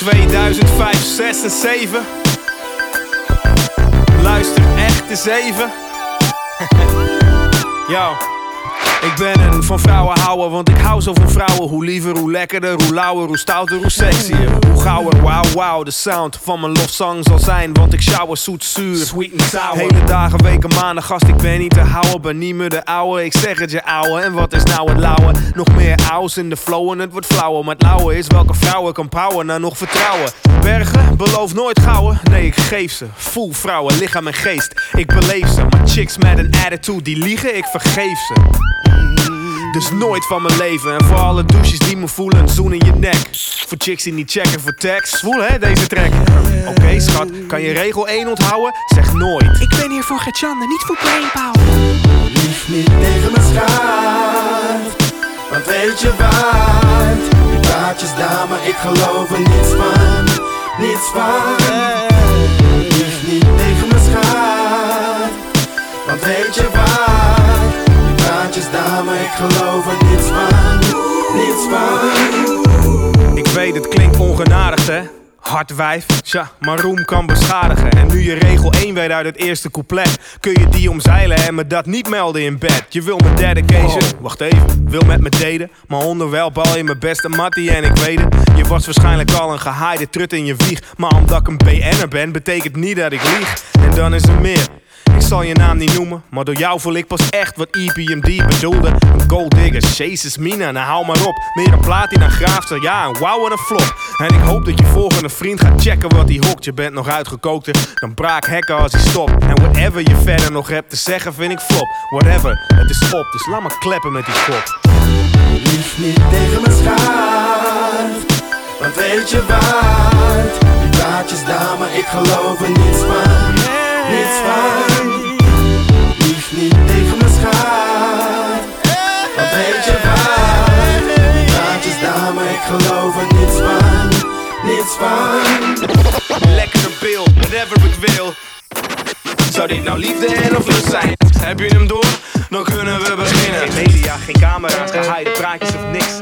2005, 6 en 7. Luister echt de even. Yo. Ik ben een van vrouwen houden, want ik hou zo van vrouwen. Hoe liever, hoe lekkerder, hoe lauwer, hoe stouter, hoe sexier. Hoe gauwer, wauw, wauw, de sound van mijn lofzang zal zijn. Want ik shower zoet zuur, sweet and sour. Hele dagen, weken, maanden, gast, ik ben niet te houden. Ben niet meer de ouwe, ik zeg het je ouwe. En wat is nou het lauwe? Nog meer ouws in de flow en het wordt flauwer. Maar het lauwe is welke vrouwen kan power naar nog vertrouwen. Bergen, beloof nooit gouden. Nee, ik geef ze. Voel vrouwen, lichaam en geest. Ik beleef ze. Maar chicks met een attitude die liegen, ik vergeef ze. Dus nooit van mijn leven. En voor alle douches die me voelen, een zoen in je nek. Voor chicks die niet checken voor tekst. Voel hè, deze track. Oké, schat, kan je regel 1 onthouden? Zeg nooit. Ik ben hier voor Gertjan en niet voor Brainpower. Lief niet tegen mijn schaart. Want weet je wat? Die praatjes daar, maar ik geloof er niets van. Niets van. Geloof er niets van. Niets van. Ik weet, het klinkt ongenadig, hè? Hard wijf, tja, maar roem kan beschadigen. En nu je regel 1 weet uit het eerste couplet, kun je die omzeilen en me dat niet melden in bed. Je wil mijn dedication, wacht even, wil met me daten. Maar onderwel bal je mijn beste mattie en ik weet het. Je was waarschijnlijk al een gehaaide trut in je wieg. Maar omdat ik een BN'er ben, betekent niet dat ik lieg. En dan is er meer. Ik zal je naam niet noemen, maar door jou voel ik pas echt wat EPMD bedoelde. Een gold digger, Jezus Mina, nou hou maar op. Meer een platina graafster, ja, een wow en een flop. En ik hoop dat je volgende vriend gaat checken wat hij hokt. Je bent nog uitgekookter dan braak hekken als hij stopt. En whatever je verder nog hebt te zeggen, vind ik flop. Whatever, het is op, dus laat maar kleppen met die kop. Lief niet tegen mijn schaart. Want weet je wat? Die praatjes daar, maar ik geloof er niets van. Niets van. Ik geloof er niets van. Niets van. Lekkere bil, whatever ik wil. Zou dit nou liefde en of lust zijn? Heb je hem door? Dan kunnen we beginnen. Geen media, geen camera's, gehaaide praatjes of niks.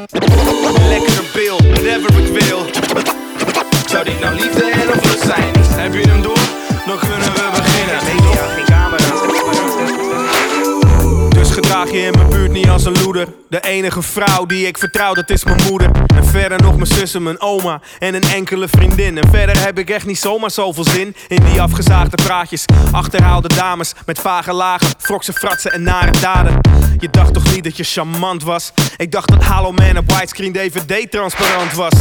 Lekkere bil, gedraag je in mijn buurt niet als een loeder. De enige vrouw die ik vertrouw, dat is mijn moeder. En verder nog mijn zussen, mijn oma en een enkele vriendin. En verder heb ik echt niet zomaar zoveel zin in die afgezaagde praatjes. Achterhaalde dames met vage lagen, frokse fratsen en nare daden. Je dacht toch niet dat je charmant was? Ik dacht dat Halo Man op widescreen DVD transparant was.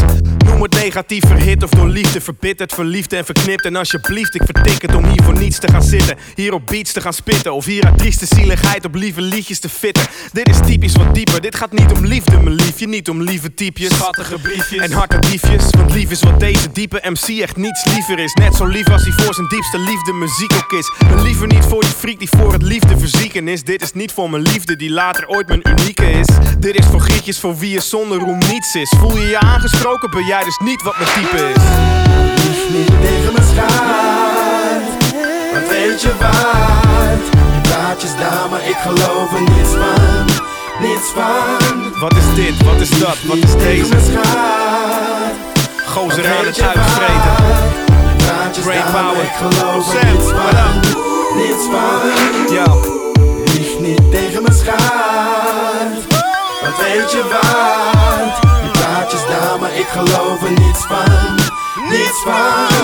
Noem het negatief verhit of door liefde verbitterd, verliefd en verknipt. En alsjeblieft, ik vertik het om hier voor niets te gaan zitten. Hier op beats te gaan spitten of hier uit trieste zieligheid op lieve liedjes te fitten. Dit is typisch wat dieper, dit gaat niet om liefde, mijn liefje. Niet om lieve typjes, schattige briefjes en harte diefjes. Want lief is wat deze diepe MC echt niets liever is. Net zo lief als hij voor zijn diepste liefde muziek ook is. Maar liever niet voor je freak die voor het liefde verzieken is. Dit is niet voor mijn liefde die later ooit mijn unieke is. Dit is voor grietjes voor wie je zonder roem niets is. Voel je je aangesproken, ben jij dus niet wat mijn type is. Lief niet tegen mijn schaart. Want weet je wat? Er niets van. Niets van. Wat is dit, wat is dat, wat is deze? Gozer aan het je uitvreten. wat? Brain power. ik geloof er Sam, niets what van. up? Niets van. Yo. Lief niet tegen mijn schaart. Want weet je wat? Die praatjes daar, maar ik geloof er niets van. Niets van.